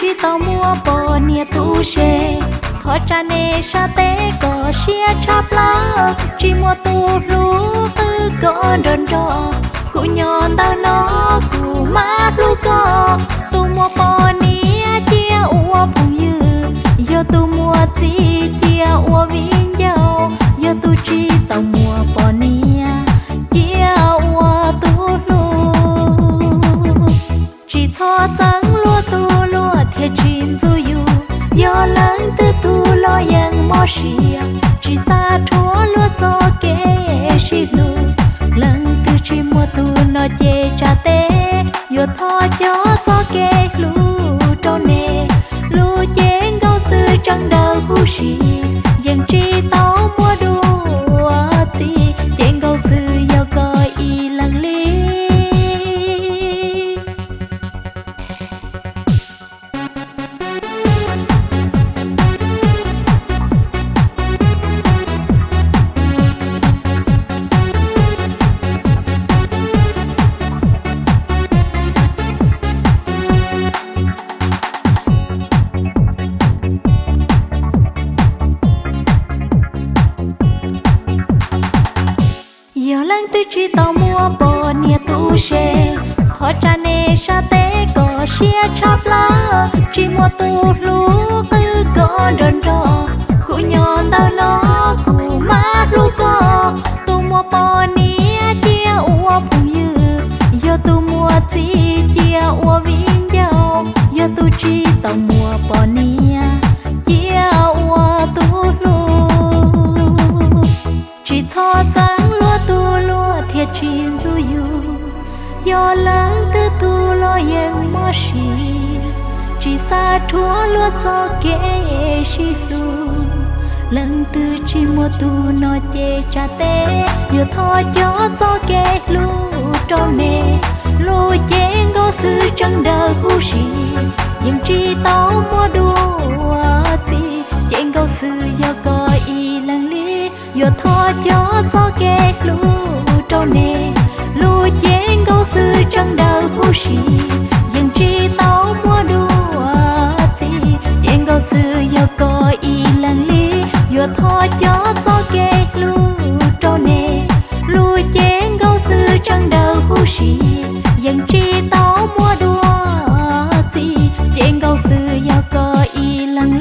chỉ tao mua bò nia tu xe khó cha nê sa tế có xia chắp lá chỉ mua tu rú tư có đơn trò. Cụ nhon tao nó cụ mát lu có tu mua bò nia chia ua phùng như. Giờ tu mua chi chia ua vinh dâu giờ tu chỉ tao mua bò nia yang chỉ xa thua lúa cho kế xì lu lần thứ chỉ mua tu nó chê cha tê. Yo tho cho cho kế lu trâu nè lu chén gấu sư trăng đầu hu xì yang chỉ lăng tư chi tàu mua bò nia tu xe khó cha nê sa tế có xia chắp lá chỉ mua tu lú tư có đơn rò, cụ nhon tao nó cụ mát lú có tu mua bò nia chia ua phùng dư. Giờ tu mua chi chia ua vinh dâu giờ tu chi tàu mua bò nia yo lang tư tu lo yang ma shi chỉ xa thua lo cho kế shi tu. Lần tư chỉ mua tu nó chê cha tê yo tho cho cho kế lu cho nè lu chén gấu sư trăng đời hu shi nhưng chỉ tao mua đua gì chén gấu sư do coi y lần li yo tho cho cho kế lu trang đầu khu xì dân chi tao mua đua chị chị ngâu sư giao cơ y lăng